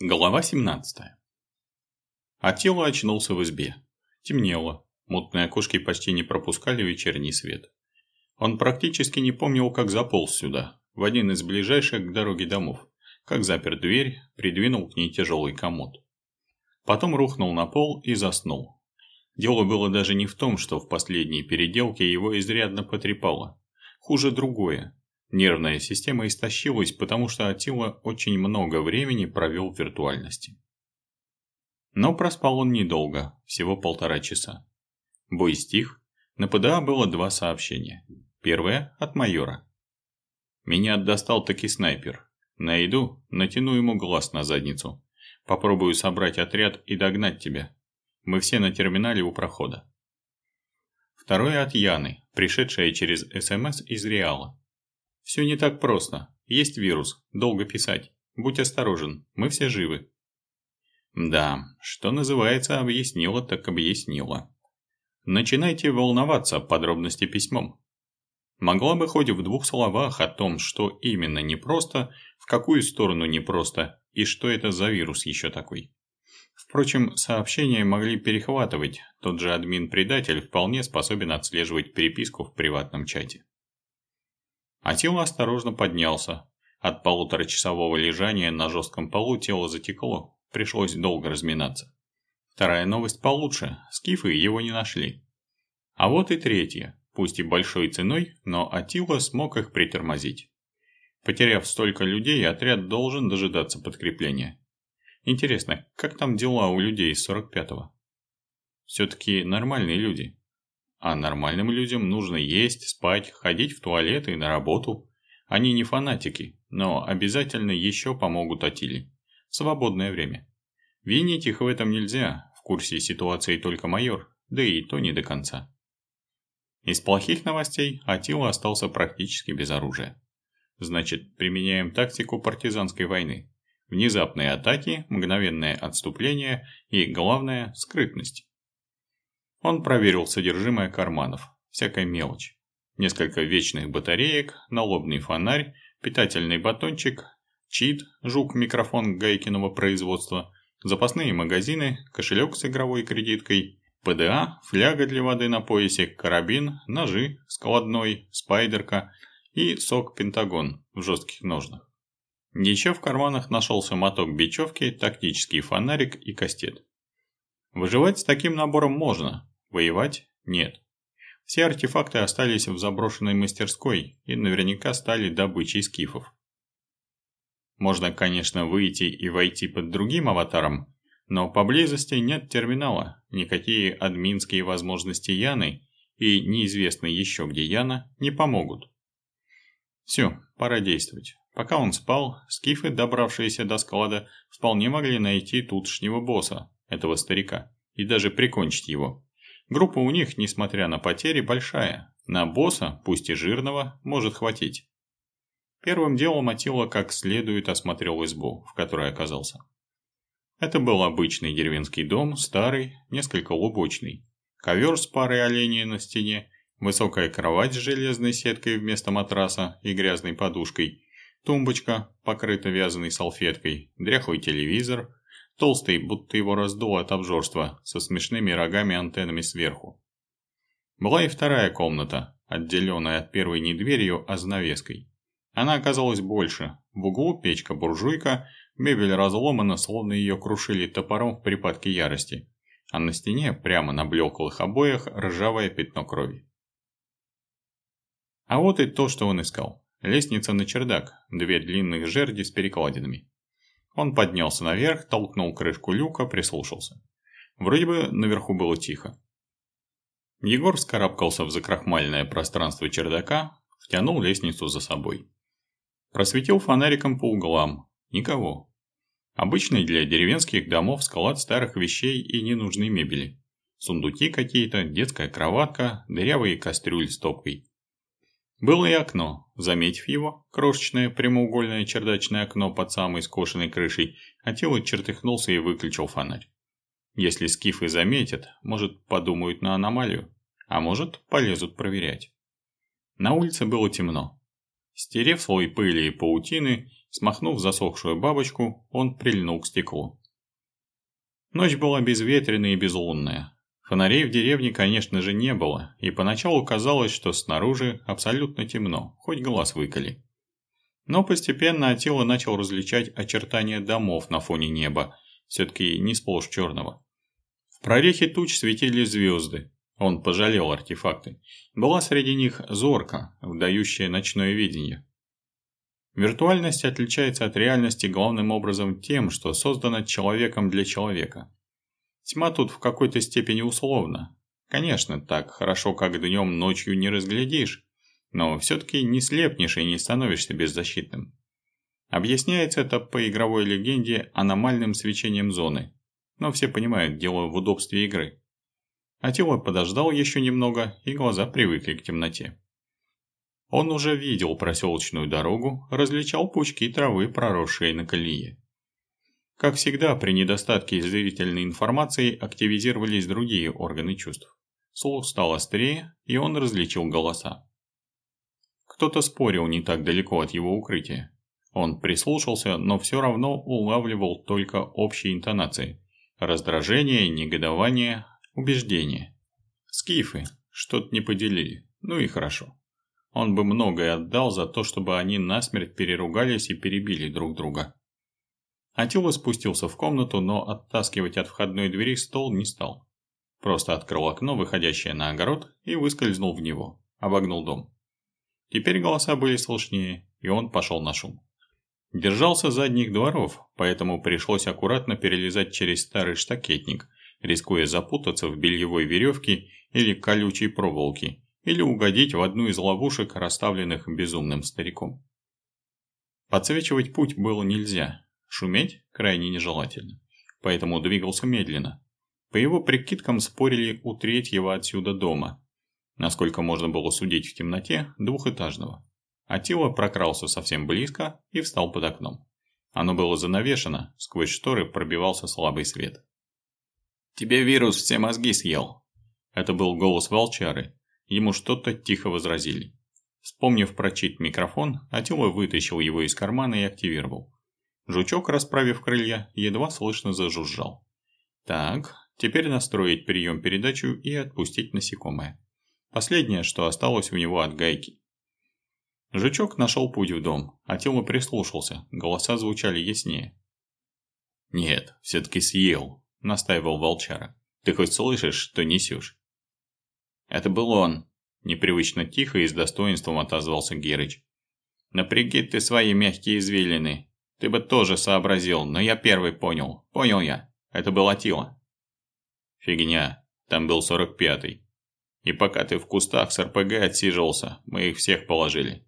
Глава 17 Атила очнулся в избе. Темнело, мутные окошки почти не пропускали вечерний свет. Он практически не помнил, как заполз сюда, в один из ближайших к дороге домов, как запер дверь, придвинул к ней тяжелый комод. Потом рухнул на пол и заснул. Дело было даже не в том, что в последней переделке его изрядно потрепало. Хуже другое. Нервная система истощилась, потому что Атила очень много времени провел в виртуальности. Но проспал он недолго, всего полтора часа. Бой стих, на ПДА было два сообщения. Первое от майора. «Меня достал таки снайпер. Найду, натяну ему глаз на задницу. Попробую собрать отряд и догнать тебя. Мы все на терминале у прохода». Второе от Яны, пришедшая через СМС из Реала. Все не так просто. Есть вирус. Долго писать. Будь осторожен. Мы все живы. Да, что называется, объяснила так объяснила. Начинайте волноваться подробности письмом. Могла бы хоть в двух словах о том, что именно непросто, в какую сторону непросто и что это за вирус еще такой. Впрочем, сообщения могли перехватывать, тот же админ-предатель вполне способен отслеживать переписку в приватном чате. Атила осторожно поднялся. От полуторачасового лежания на жестком полу тело затекло, пришлось долго разминаться. Вторая новость получше, скифы его не нашли. А вот и третья, пусть и большой ценой, но Атила смог их притормозить. Потеряв столько людей, отряд должен дожидаться подкрепления. Интересно, как там дела у людей из 45-го? Все-таки нормальные люди. А нормальным людям нужно есть, спать, ходить в туалет и на работу. Они не фанатики, но обязательно еще помогут Атиле. Свободное время. Винить их в этом нельзя, в курсе ситуации только майор, да и то не до конца. Из плохих новостей Атила остался практически без оружия. Значит, применяем тактику партизанской войны. Внезапные атаки, мгновенное отступление и, главное, скрытность. Он проверил содержимое карманов, всякая мелочь. Несколько вечных батареек, налобный фонарь, питательный батончик, чит, жук-микрофон Гайкиного производства, запасные магазины, кошелек с игровой кредиткой, ПДА, фляга для воды на поясе, карабин, ножи, складной, спайдерка и сок Пентагон в жестких ножнах. Еще в карманах нашелся моток бечевки, тактический фонарик и кастет. Выживать с таким набором можно, Воевать – нет. Все артефакты остались в заброшенной мастерской и наверняка стали добычей скифов. Можно, конечно, выйти и войти под другим аватаром, но поблизости нет терминала, никакие админские возможности Яны и неизвестно еще где Яна не помогут. Все, пора действовать. Пока он спал, скифы, добравшиеся до склада, вполне могли найти тутшнего босса, этого старика, и даже прикончить его. Группа у них, несмотря на потери, большая. На босса, пусть и жирного, может хватить. Первым делом Атила как следует осмотрел избу, в которой оказался. Это был обычный деревенский дом, старый, несколько лубочный. Ковер с парой оленей на стене, высокая кровать с железной сеткой вместо матраса и грязной подушкой, тумбочка, покрыта вязаной салфеткой, дряхлый телевизор, Толстый, будто его раздуло от обжорства, со смешными рогами-антеннами сверху. Была и вторая комната, отделенная от первой не дверью, а занавеской. Она оказалась больше. В углу печка-буржуйка, мебель разломана, словно ее крушили топором в припадке ярости. А на стене, прямо на блеклых обоях, ржавое пятно крови. А вот и то, что он искал. Лестница на чердак, две длинных жерди с перекладинами. Он поднялся наверх, толкнул крышку люка, прислушался. Вроде бы наверху было тихо. Егор вскарабкался в закрахмальное пространство чердака, втянул лестницу за собой. Просветил фонариком по углам. Никого. Обычный для деревенских домов склад старых вещей и ненужной мебели. Сундуки какие-то, детская кроватка, дырявые кастрюль с топкой. Было и окно. Заметив его, крошечное прямоугольное чердачное окно под самой скошенной крышей, Атила чертыхнулся и выключил фонарь. Если скифы заметят, может, подумают на аномалию, а может, полезут проверять. На улице было темно. Стерев слой пыли и паутины, Смахнув засохшую бабочку, он прильнул к стеклу. Ночь была безветренная и безлунная. Фонарей в деревне, конечно же, не было, и поначалу казалось, что снаружи абсолютно темно, хоть глаз выколи. Но постепенно Атила начал различать очертания домов на фоне неба, все-таки не сплошь черного. В прорехе туч светили звезды. Он пожалел артефакты. Была среди них зорка, вдающая ночное видение. Виртуальность отличается от реальности главным образом тем, что создана человеком для человека. Тьма тут в какой-то степени условна. Конечно, так хорошо, как днем ночью не разглядишь, но все-таки не слепнешь и не становишься беззащитным. Объясняется это по игровой легенде аномальным свечением зоны, но все понимают дело в удобстве игры. Атила подождал еще немного, и глаза привыкли к темноте. Он уже видел проселочную дорогу, различал пучки травы, проросшие на колее. Как всегда, при недостатке зрительной информации активизировались другие органы чувств. Слух стал острее, и он различил голоса. Кто-то спорил не так далеко от его укрытия. Он прислушался, но все равно улавливал только общие интонации. Раздражение, негодование, убеждение. Скифы что-то не поделили. Ну и хорошо. Он бы многое отдал за то, чтобы они насмерть переругались и перебили друг друга. Атила спустился в комнату, но оттаскивать от входной двери стол не стал. Просто открыл окно, выходящее на огород, и выскользнул в него. Обогнул дом. Теперь голоса были слышнее, и он пошел на шум. Держался задних дворов, поэтому пришлось аккуратно перелезать через старый штакетник, рискуя запутаться в бельевой веревке или колючей проволоке, или угодить в одну из ловушек, расставленных безумным стариком. Подсвечивать путь было нельзя, шуметь крайне нежелательно, поэтому двигался медленно. По его прикидкам спорили у третьего отсюда дома, насколько можно было судить в темноте, двухэтажного. Атила прокрался совсем близко и встал под окном. Оно было занавешено, сквозь шторы пробивался слабый свет. «Тебе вирус все мозги съел!» Это был голос волчары. Ему что-то тихо возразили. Вспомнив про чит-микрофон, Атила вытащил его из кармана и активировал. Жучок, расправив крылья, едва слышно зажужжал. Так, теперь настроить прием передачу и отпустить насекомое. Последнее, что осталось у него от гайки. Жучок нашел путь в дом, а тело прислушался, голоса звучали яснее. «Нет, все-таки съел», – настаивал волчара. «Ты хоть слышишь, что несешь?» «Это был он», – непривычно тихо и с достоинством отозвался Герыч. «Напряги ты свои мягкие извилины. Ты бы тоже сообразил, но я первый понял. Понял я. Это был Атила». «Фигня. Там был сорок пятый. И пока ты в кустах с РПГ отсиживался, мы их всех положили.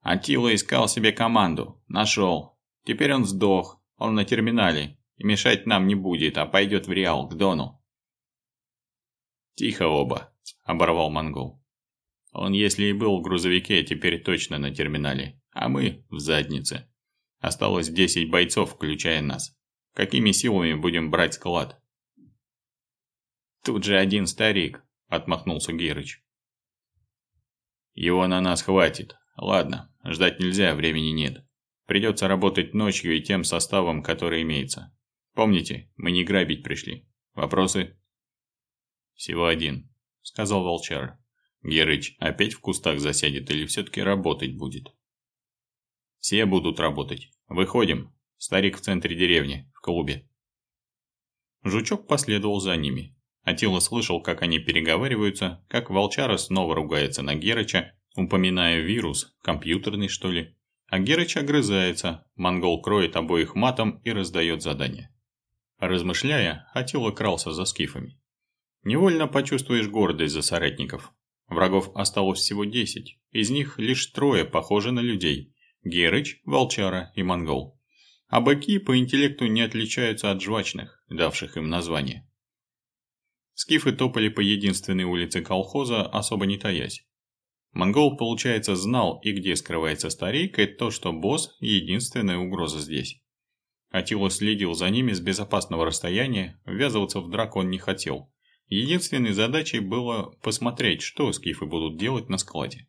Атила искал себе команду. Нашел. Теперь он сдох. Он на терминале. И мешать нам не будет, а пойдет в Реал, к Дону. Тихо оба, оборвал монгол. Он, если и был в грузовике, теперь точно на терминале. А мы в заднице. Осталось 10 бойцов, включая нас. Какими силами будем брать склад? Тут же один старик, отмахнулся Герыч. Его на нас хватит. Ладно, Ждать нельзя, времени нет. Придется работать ночью и тем составом, который имеется. Помните, мы не грабить пришли. Вопросы? Всего один, сказал Волчар. Герыч опять в кустах засядет или все-таки работать будет? Все будут работать. Выходим. Старик в центре деревни, в клубе. Жучок последовал за ними. Атила слышал, как они переговариваются, как Волчара снова ругается на Герыча, упоминая вирус, компьютерный что ли. А Герыч огрызается, монгол кроет обоих матом и раздает задание. Размышляя, Атила крался за скифами. Невольно почувствуешь гордость за соратников. Врагов осталось всего десять, из них лишь трое похожи на людей – Герыч, Волчара и Монгол. А быки по интеллекту не отличаются от жвачных, давших им название. Скифы топали по единственной улице колхоза, особо не таясь. Монгол, получается, знал и где скрывается старик, и то, что босс – единственная угроза здесь. Атила следил за ними с безопасного расстояния, ввязываться в драку он не хотел. Единственной задачей было посмотреть, что скифы будут делать на складе.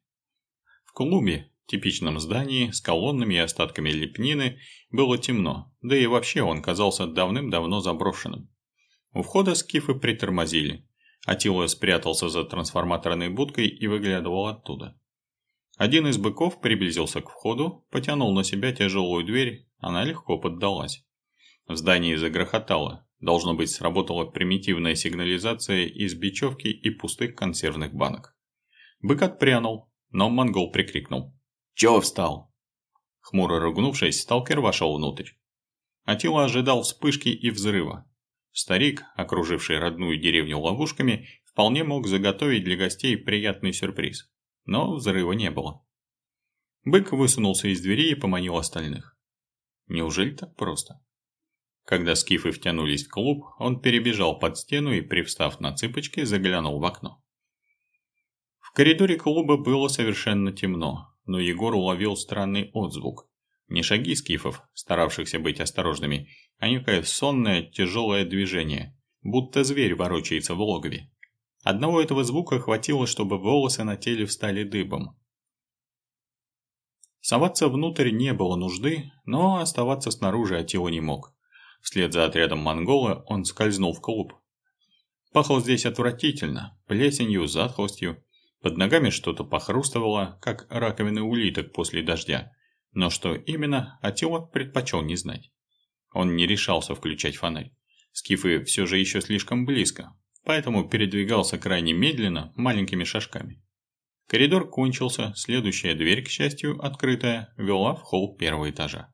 В клубе, типичном здании с колоннами и остатками лепнины было темно, да и вообще он казался давным-давно заброшенным. У входа скифы притормозили. Атила спрятался за трансформаторной будкой и выглядывал оттуда. Один из быков приблизился к входу, потянул на себя тяжелую дверь, она легко поддалась. В здании загрохотало, должно быть сработала примитивная сигнализация из бечевки и пустых консервных банок. Бык отпрянул, но монгол прикрикнул. «Чего встал?» Хмуро ругнувшись, сталкер вошел внутрь. Атила ожидал вспышки и взрыва. Старик, окруживший родную деревню ловушками, вполне мог заготовить для гостей приятный сюрприз. Но взрыва не было. Бык высунулся из двери и поманил остальных. Неужели так просто? Когда скифы втянулись в клуб, он перебежал под стену и, привстав на цыпочки, заглянул в окно. В коридоре клуба было совершенно темно, но Егор уловил странный отзвук. Не шаги скифов, старавшихся быть осторожными, а некое сонное, тяжелое движение, будто зверь ворочается в логове. Одного этого звука хватило, чтобы волосы на теле встали дыбом. Соваться внутрь не было нужды, но оставаться снаружи Атила не мог. Вслед за отрядом монгола он скользнул в клуб. Пахло здесь отвратительно, плесенью, затхлостью. Под ногами что-то похрустывало, как раковины улиток после дождя. Но что именно, Атила предпочел не знать. Он не решался включать фонарь. Скифы все же еще слишком близко, поэтому передвигался крайне медленно, маленькими шажками. Коридор кончился, следующая дверь, к счастью, открытая, вела в холл первого этажа.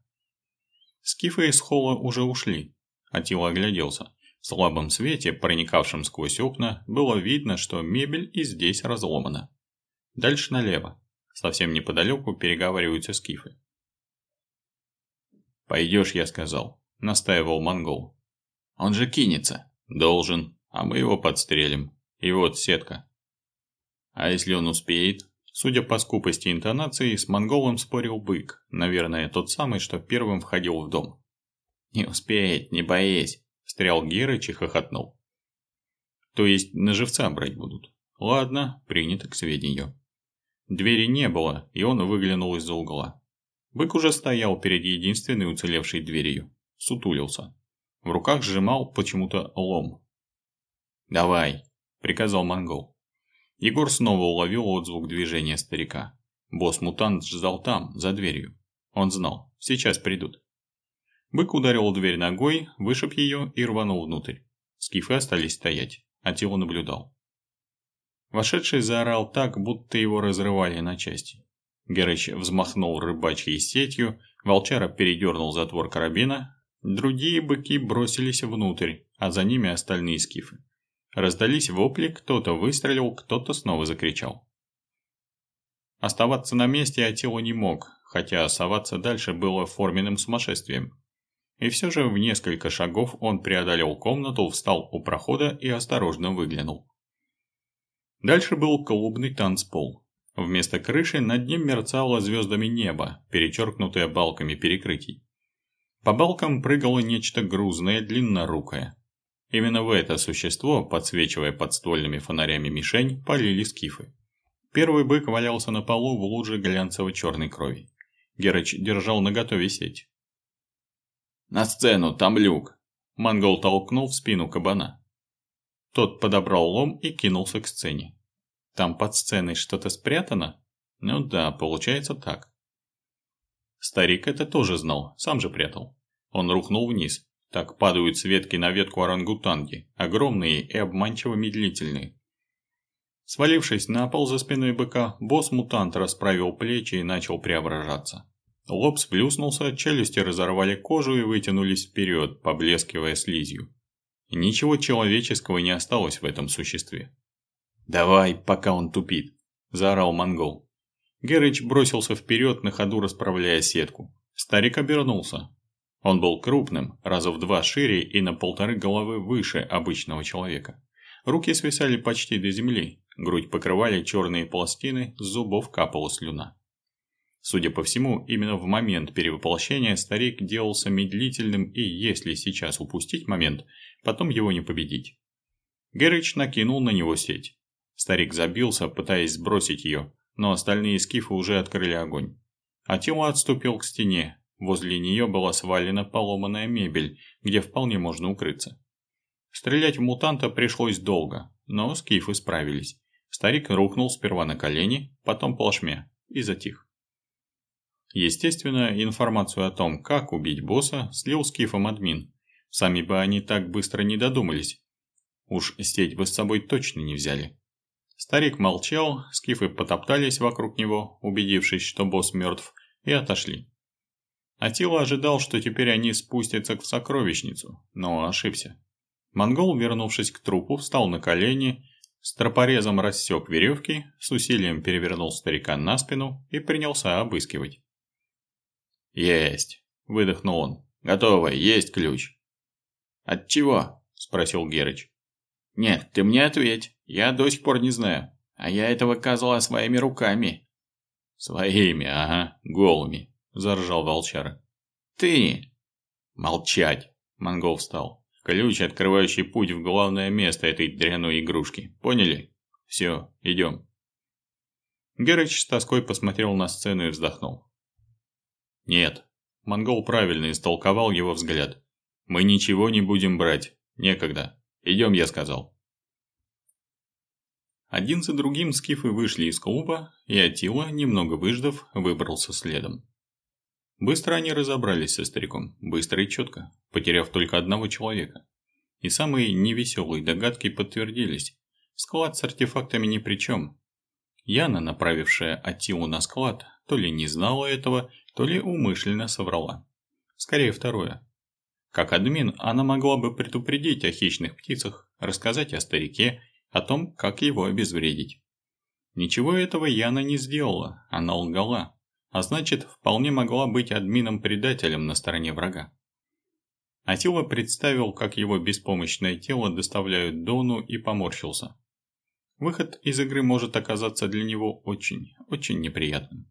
Скифы из холла уже ушли. Атила огляделся. В слабом свете, проникавшем сквозь окна, было видно, что мебель и здесь разломана. Дальше налево. Совсем неподалеку переговариваются скифы. «Пойдешь, я сказал», – настаивал монгол. «Он же кинется». «Должен, а мы его подстрелим. И вот сетка». «А если он успеет?» Судя по скупости интонации, с монголом спорил бык, наверное, тот самый, что первым входил в дом. «Не успеет, не боись», – встрял Герыч и хохотнул. «То есть на живца брать будут?» «Ладно, принято к сведению». Двери не было, и он выглянул из-за угла. Бык уже стоял перед единственной уцелевшей дверью. Сутулился. В руках сжимал почему-то лом. «Давай», – приказал монгол. Егор снова уловил отзвук движения старика. Босс-мутант ждал там, за дверью. Он знал, сейчас придут. Бык ударил дверь ногой, вышиб ее и рванул внутрь. Скифы остались стоять, а тело наблюдал. Вошедший заорал так, будто его разрывали на части. Герыч взмахнул рыбачьей сетью, волчара передернул затвор карабина, другие быки бросились внутрь, а за ними остальные скифы. Раздались вопли, кто-то выстрелил, кто-то снова закричал. Оставаться на месте Атила не мог, хотя соваться дальше было форменным сумасшествием. И все же в несколько шагов он преодолел комнату, встал у прохода и осторожно выглянул. Дальше был клубный танцпол. Вместо крыши над ним мерцало звездами небо, перечеркнутое балками перекрытий. По балкам прыгало нечто грузное, длиннорукое. Именно в это существо, подсвечивая подствольными фонарями мишень, полили скифы. Первый бык валялся на полу в луже глянцевой черной крови. Герыч держал наготове сеть. «На сцену, там люк!» Монгол толкнул в спину кабана. Тот подобрал лом и кинулся к сцене. Там под сценой что-то спрятано? Ну да, получается так. Старик это тоже знал, сам же прятал. Он рухнул вниз. Так падают с ветки на ветку орангутанги, огромные и обманчиво медлительные. Свалившись на пол за спиной быка, босс-мутант расправил плечи и начал преображаться. Лоб сплюснулся, челюсти разорвали кожу и вытянулись вперед, поблескивая слизью. ничего человеческого не осталось в этом существе. «Давай, пока он тупит», – заорал монгол. Герыч бросился вперед, на ходу расправляя сетку. Старик обернулся. Он был крупным, раза в два шире и на полторы головы выше обычного человека. Руки свисали почти до земли, грудь покрывали черные пластины, с зубов капала слюна. Судя по всему, именно в момент перевоплощения старик делался медлительным и если сейчас упустить момент, потом его не победить. Герыч накинул на него сеть. Старик забился, пытаясь сбросить ее, но остальные скифы уже открыли огонь. Атила отступил к стене. Возле нее была свалена поломанная мебель, где вполне можно укрыться. Стрелять в мутанта пришлось долго, но скифы справились. Старик рухнул сперва на колени, потом плашмя и затих. Естественно, информацию о том, как убить босса, слил скифом админ. Сами бы они так быстро не додумались. Уж сеть бы с собой точно не взяли. Старик молчал, скифы потоптались вокруг него, убедившись, что босс мертв, и отошли. Атила ожидал, что теперь они спустятся в сокровищницу, но ошибся. Монгол, вернувшись к трупу, встал на колени, с тропорезом рассек веревки, с усилием перевернул старика на спину и принялся обыскивать. «Есть!» – выдохнул он. «Готово, есть ключ!» «От чего?» – спросил Герыч. «Нет, ты мне ответь, я до сих пор не знаю. А я этого козла своими руками». «Своими, ага, голыми», – заржал волчара. «Ты!» «Молчать!» – монгол встал. «Ключ, открывающий путь в главное место этой дряной игрушки. Поняли? Все, идем». Герыч с тоской посмотрел на сцену и вздохнул. «Нет». Монгол правильно истолковал его взгляд. «Мы ничего не будем брать. Некогда. Идем, я сказал». Один за другим скифы вышли из клуба, и Атила, немного выждав, выбрался следом. Быстро они разобрались со стариком, быстро и четко, потеряв только одного человека. И самые невеселые догадки подтвердились. Склад с артефактами ни при чем. Яна, направившая Атилу на склад, то ли не знала этого, то ли умышленно соврала. Скорее второе. Как админ, она могла бы предупредить о хищных птицах, рассказать о старике, о том, как его обезвредить. Ничего этого Яна не сделала, она лгала, а значит, вполне могла быть админом-предателем на стороне врага. Атила представил, как его беспомощное тело доставляют Дону и поморщился. Выход из игры может оказаться для него очень, очень неприятным.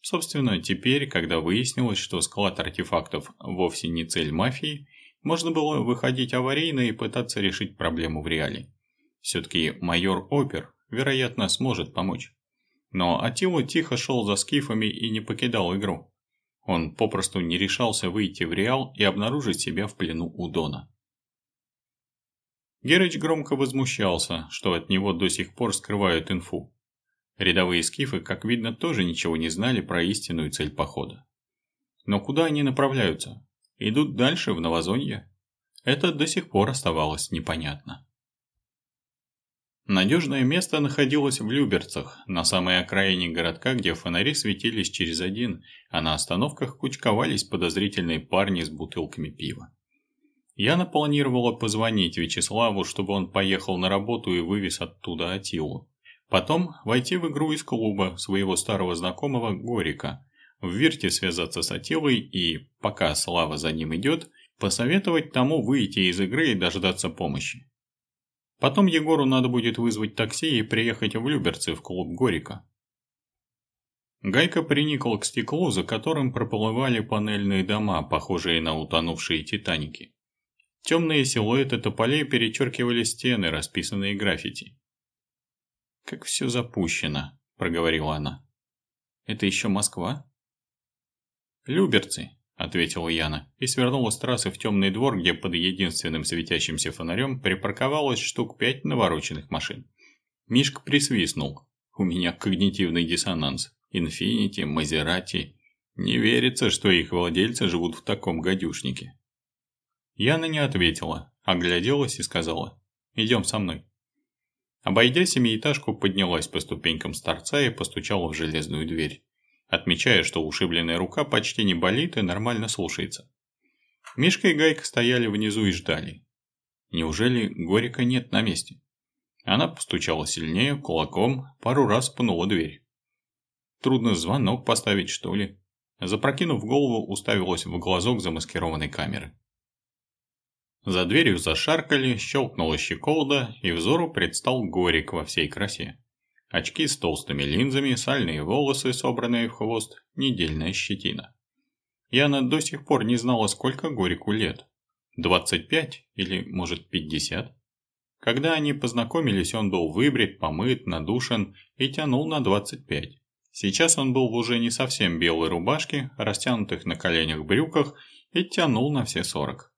Собственно, теперь, когда выяснилось, что склад артефактов вовсе не цель мафии, можно было выходить аварийно и пытаться решить проблему в реале. Все-таки майор Опер, вероятно, сможет помочь. Но Атилу тихо шел за скифами и не покидал игру. Он попросту не решался выйти в Реал и обнаружить себя в плену у Дона. Герыч громко возмущался, что от него до сих пор скрывают инфу. Рядовые скифы, как видно, тоже ничего не знали про истинную цель похода. Но куда они направляются? Идут дальше, в Новозонье? Это до сих пор оставалось непонятно. Надежное место находилось в Люберцах, на самой окраине городка, где фонари светились через один, а на остановках кучковались подозрительные парни с бутылками пива. Яна планировала позвонить Вячеславу, чтобы он поехал на работу и вывез оттуда Атилу. Потом войти в игру из клуба своего старого знакомого Горика, в Вирте связаться с Атилой и, пока Слава за ним идет, посоветовать тому выйти из игры и дождаться помощи. Потом Егору надо будет вызвать такси и приехать в Люберцы в клуб Горика. Гайка приникла к стеклу, за которым проплывали панельные дома, похожие на утонувшие «Титаники». Темные силуэты тополей перечеркивали стены, расписанные граффити. «Как все запущено», – проговорила она. «Это еще Москва?» «Люберцы», – ответила Яна и свернула с трассы в темный двор, где под единственным светящимся фонарем припарковалось штук пять навороченных машин. Мишка присвистнул. «У меня когнитивный диссонанс. Инфинити, Мазерати. Не верится, что их владельцы живут в таком гадюшнике». Яна не ответила, огляделась и сказала «Идем со мной». Обойдя семиэтажку, поднялась по ступенькам с торца и постучала в железную дверь, отмечая, что ушибленная рука почти не болит и нормально слушается. Мишка и Гайка стояли внизу и ждали. Неужели Горика нет на месте? Она постучала сильнее, кулаком, пару раз пнула дверь. Трудно звонок поставить, что ли? Запрокинув голову, уставилась в глазок замаскированной камеры. За дверью зашаркали, щелкнула щеколда, и взору предстал Горик во всей красе. Очки с толстыми линзами, сальные волосы, собранные в хвост, недельная щетина. Яна до сих пор не знала, сколько Горику лет. 25 или, может, 50? Когда они познакомились, он был выбрит, помыт, надушен и тянул на 25. Сейчас он был в уже не совсем белой рубашке, растянутых на коленях брюках и тянул на все сорок.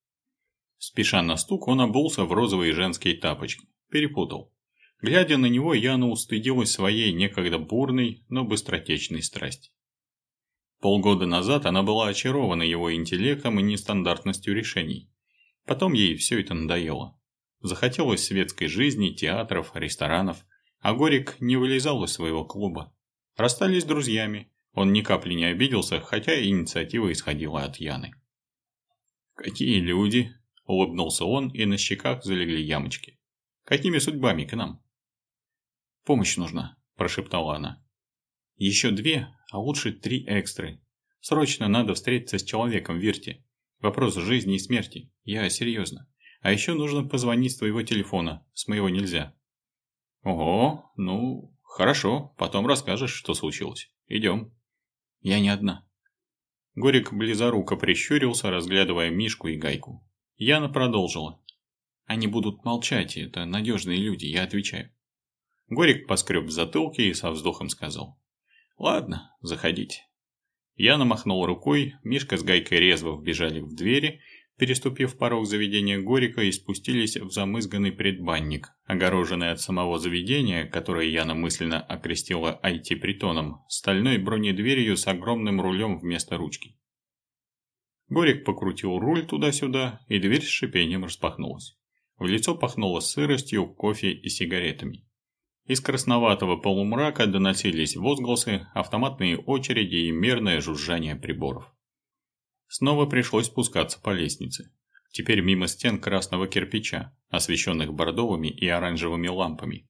Спеша на стук, он обулся в розовые женские тапочки. Перепутал. Глядя на него, Яна устыдилась своей некогда бурной, но быстротечной страсти. Полгода назад она была очарована его интеллектом и нестандартностью решений. Потом ей все это надоело. Захотелось светской жизни, театров, ресторанов, а Горик не вылезал из своего клуба. Расстались друзьями, он ни капли не обиделся, хотя инициатива исходила от Яны. «Какие люди!» – улыбнулся он, и на щеках залегли ямочки. «Какими судьбами к нам?» «Помощь нужна», – прошептала она. «Еще две, а лучше три экстры. Срочно надо встретиться с человеком в Вирте. Вопрос жизни и смерти. Я серьезно. А еще нужно позвонить с твоего телефона. С моего нельзя. Ого, ну, хорошо. Потом расскажешь, что случилось. Идем. Я не одна. Горик близоруко прищурился, разглядывая Мишку и Гайку. Яна продолжила. Они будут молчать, это надежные люди, я отвечаю. Горик поскреб в затылке и со вздохом сказал. Ладно, заходите. Яна махнул рукой, Мишка с Гайкой резво вбежали в двери, переступив порог заведения Горика и спустились в замызганный предбанник, огороженный от самого заведения, которое Яна мысленно окрестила IT-притоном, стальной бронедверью с огромным рулем вместо ручки. Горик покрутил руль туда-сюда, и дверь с шипением распахнулась. В лицо пахнуло сыростью, кофе и сигаретами. Из красноватого полумрака доносились возгласы, автоматные очереди и мерное жужжание приборов. Снова пришлось спускаться по лестнице. Теперь мимо стен красного кирпича, освещенных бордовыми и оранжевыми лампами.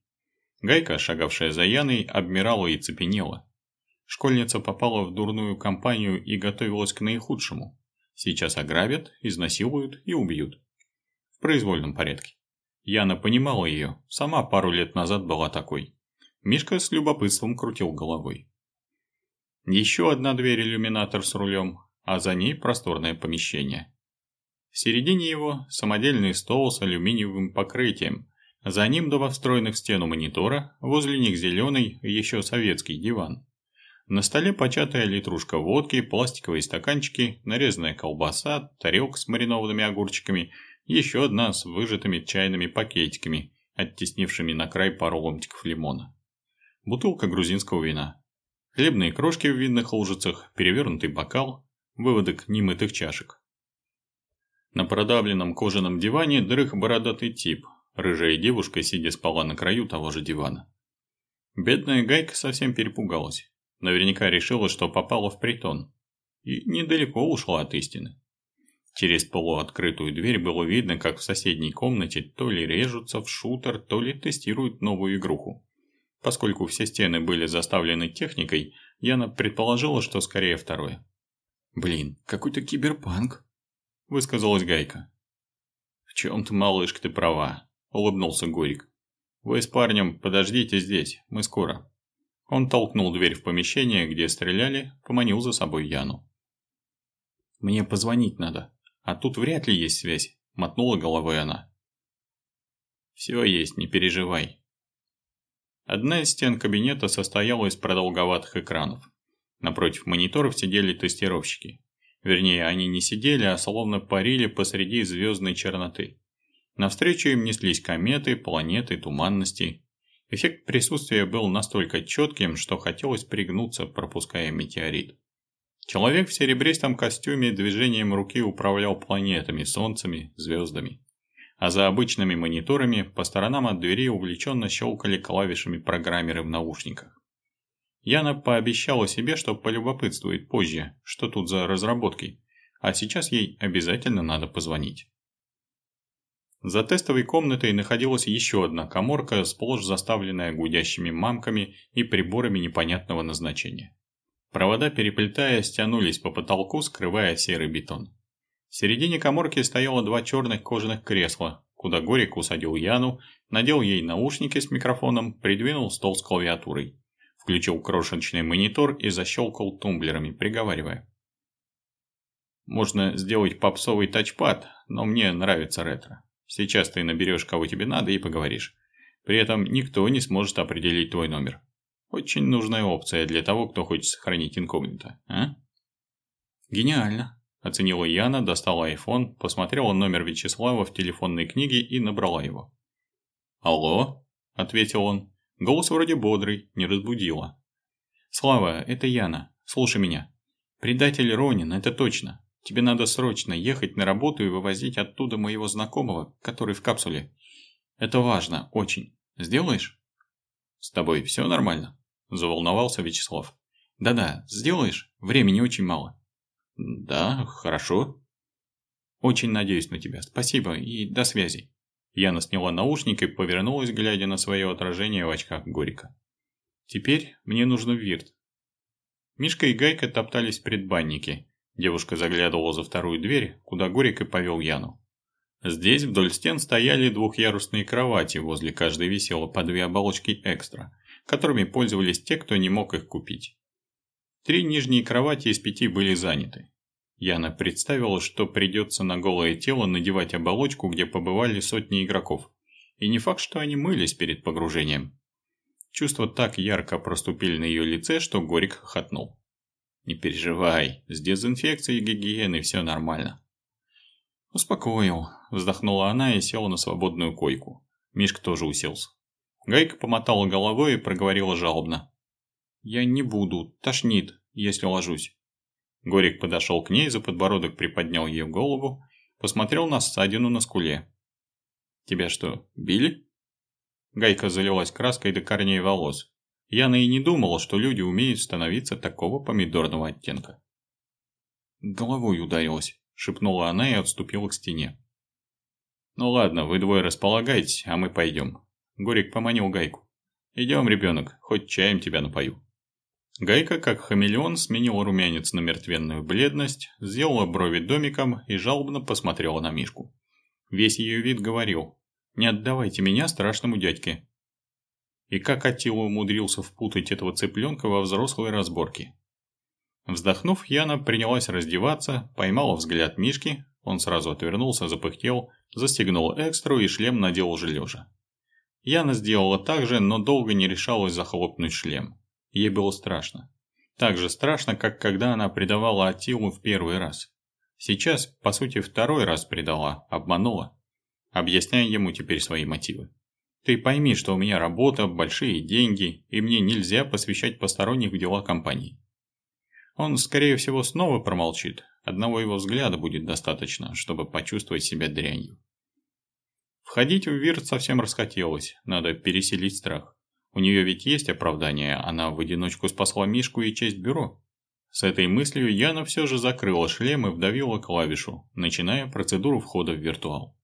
Гайка, шагавшая за Яной, обмирала и цепенела. Школьница попала в дурную компанию и готовилась к наихудшему. Сейчас ограбят, изнасилуют и убьют. В произвольном порядке. Яна понимала ее, сама пару лет назад была такой. Мишка с любопытством крутил головой. Еще одна дверь-иллюминатор с рулем, а за ней просторное помещение. В середине его самодельный стол с алюминиевым покрытием, за ним два встроенных в стену монитора, возле них зеленый, еще советский диван. На столе початая литрушка водки, пластиковые стаканчики, нарезанная колбаса, тарелка с маринованными огурчиками – еще одна с выжатыми чайными пакетиками, оттеснившими на край пару ломтиков лимона. Бутылка грузинского вина. Хлебные крошки в винных лужицах, перевернутый бокал, выводок немытых чашек. На продавленном кожаном диване дрых бородатый тип, рыжая девушка, сидя спала на краю того же дивана. Бедная Гайка совсем перепугалась. Наверняка решила, что попала в притон. И недалеко ушла от истины. Через полуоткрытую дверь было видно, как в соседней комнате то ли режутся в шутер, то ли тестируют новую игруху. Поскольку все стены были заставлены техникой, Яна предположила, что скорее второе. «Блин, какой-то киберпанк», – высказалась Гайка. «В чем-то, малышка, ты права», – улыбнулся Горик. «Вы с парнем подождите здесь, мы скоро». Он толкнул дверь в помещение, где стреляли, поманил за собой Яну. «Мне позвонить надо», а тут вряд ли есть связь, мотнула головой она. Все есть, не переживай. Одна из стен кабинета состояла из продолговатых экранов. Напротив мониторов сидели тестировщики. Вернее, они не сидели, а словно парили посреди звездной черноты. Навстречу им неслись кометы, планеты, туманности. Эффект присутствия был настолько четким, что хотелось пригнуться, пропуская метеорит. Человек в серебристом костюме движением руки управлял планетами, солнцами, звездами. А за обычными мониторами по сторонам от двери увлеченно щелкали клавишами программеры в наушниках. Яна пообещала себе, что полюбопытствует позже, что тут за разработки, а сейчас ей обязательно надо позвонить. За тестовой комнатой находилась еще одна коморка, сплошь заставленная гудящими мамками и приборами непонятного назначения. Провода, переплетая, стянулись по потолку, скрывая серый бетон. В середине коморки стояло два черных кожаных кресла, куда Горик усадил Яну, надел ей наушники с микрофоном, придвинул стол с клавиатурой. Включил крошечный монитор и защелкал тумблерами, приговаривая. Можно сделать попсовый тачпад, но мне нравится ретро. Сейчас ты наберешь, кого тебе надо, и поговоришь. При этом никто не сможет определить твой номер. Очень нужная опция для того, кто хочет сохранить инкогнито, а? Гениально, оценила Яна, достала айфон, посмотрела номер Вячеслава в телефонной книге и набрала его. «Алло?» – ответил он. Голос вроде бодрый, не разбудила. «Слава, это Яна. Слушай меня. Предатель Ронин, это точно. Тебе надо срочно ехать на работу и вывозить оттуда моего знакомого, который в капсуле. Это важно, очень. Сделаешь?» «С тобой все нормально?» – заволновался Вячеслав. «Да-да, сделаешь? Времени очень мало». «Да, хорошо». «Очень надеюсь на тебя. Спасибо и до связи». Яна сняла наушник и повернулась, глядя на свое отражение в очках Горика. «Теперь мне нужно в Вирт». Мишка и Гайка топтались в предбаннике. Девушка заглядывала за вторую дверь, куда Горик и повел Яну. Здесь вдоль стен стояли двухъярусные кровати, возле каждой висело по две оболочки экстра, которыми пользовались те, кто не мог их купить. Три нижние кровати из пяти были заняты. Яна представила, что придется на голое тело надевать оболочку, где побывали сотни игроков. И не факт, что они мылись перед погружением. Чувства так ярко проступили на ее лице, что Горик хохотнул. «Не переживай, с дезинфекцией и гигиеной все нормально». «Успокоил», – вздохнула она и села на свободную койку. Мишка тоже уселся. Гайка помотала головой и проговорила жалобно. «Я не буду, тошнит, если ложусь». Горик подошел к ней, за подбородок приподнял ее голову, посмотрел на ссадину на скуле. «Тебя что, били?» Гайка залилась краской до корней волос. Яна и не думала, что люди умеют становиться такого помидорного оттенка. «Головой ударилась», – шепнула она и отступила к стене. «Ну ладно, вы двое располагайтесь, а мы пойдем». Горик поманил Гайку. «Идем, ребенок, хоть чаем тебя напою». Гайка, как хамелеон, сменила румянец на мертвенную бледность, сделала брови домиком и жалобно посмотрела на Мишку. Весь ее вид говорил «Не отдавайте меня страшному дядьке». И как Атила умудрился впутать этого цыпленка во взрослые разборки. Вздохнув, Яна принялась раздеваться, поймала взгляд Мишки, он сразу отвернулся, запыхтел, застегнул экстру и шлем надел уже лежа. Яна сделала так же, но долго не решалась захлопнуть шлем. Ей было страшно. Так же страшно, как когда она предавала Атилу в первый раз. Сейчас, по сути, второй раз предала, обманула. Объясняя ему теперь свои мотивы. Ты пойми, что у меня работа, большие деньги, и мне нельзя посвящать посторонних в дела компании. Он, скорее всего, снова промолчит. Одного его взгляда будет достаточно, чтобы почувствовать себя дрянью. Входить в Вирт совсем расхотелось, надо переселить страх. У нее ведь есть оправдание, она в одиночку спасла Мишку и честь бюро. С этой мыслью Яна все же закрыла шлем и вдавила клавишу, начиная процедуру входа в виртуал.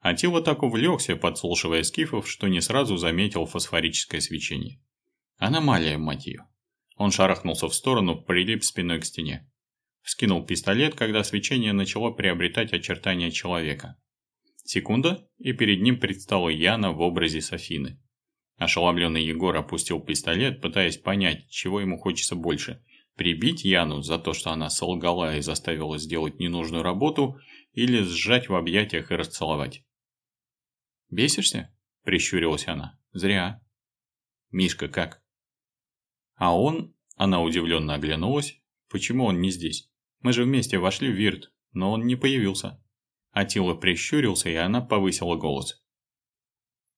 Атила так увлекся, подслушивая скифов, что не сразу заметил фосфорическое свечение. Аномалия, мать ее. Он шарахнулся в сторону, прилип спиной к стене. Вскинул пистолет, когда свечение начало приобретать очертания человека. Секунда, и перед ним предстала Яна в образе Софины. Ошеломленный Егор опустил пистолет, пытаясь понять, чего ему хочется больше – прибить Яну за то, что она солгала и заставила сделать ненужную работу, или сжать в объятиях и расцеловать. «Бесишься?» – прищурилась она. «Зря». «Мишка как?» «А он?» – она удивленно оглянулась. «Почему он не здесь? Мы же вместе вошли в Вирт, но он не появился». Атила прищурился, и она повысила голос.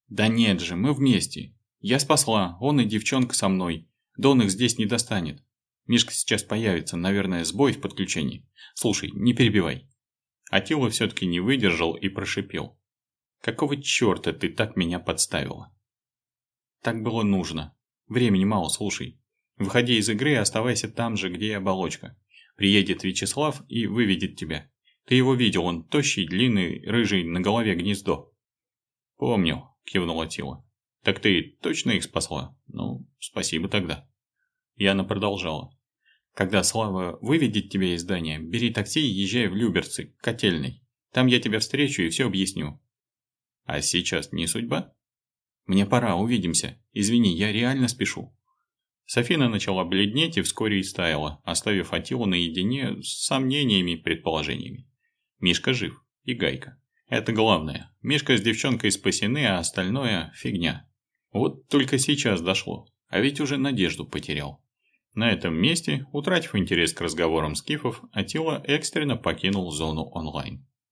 «Да нет же, мы вместе. Я спасла, он и девчонка со мной. Дон их здесь не достанет. Мишка сейчас появится, наверное, сбой в подключении. Слушай, не перебивай». Атила все-таки не выдержал и прошипел. «Какого черта ты так меня подставила?» «Так было нужно. Времени мало, слушай. Выходи из игры и оставайся там же, где и оболочка. Приедет Вячеслав и выведет тебя. Ты его видел, он тощий, длинный, рыжий, на голове гнездо. Помню, кивнула Тила. Так ты точно их спасла? Ну, спасибо тогда. Яна продолжала. Когда Слава выведет тебя из здания, бери такси и езжай в Люберцы, котельный. Там я тебя встречу и все объясню. А сейчас не судьба? Мне пора, увидимся. Извини, я реально спешу. Софина начала бледнеть и вскоре истаяла, оставив Атилу наедине с сомнениями и предположениями. Мишка жив. И Гайка. Это главное. Мишка с девчонкой спасены, а остальное – фигня. Вот только сейчас дошло, а ведь уже надежду потерял. На этом месте, утратив интерес к разговорам скифов, Атила экстренно покинул зону онлайн.